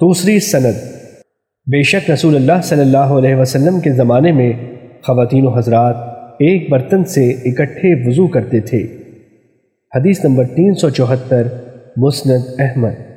دوسری سند۔ بے شک رسول اللہ صلی اللہ علیہ وسلم کے زمانے میں خواتین و حضرات ایک برتن سے اکٹھے وضو کرتے تھے۔ حدیث نمبر تین سو چوہتر، مسند احمد۔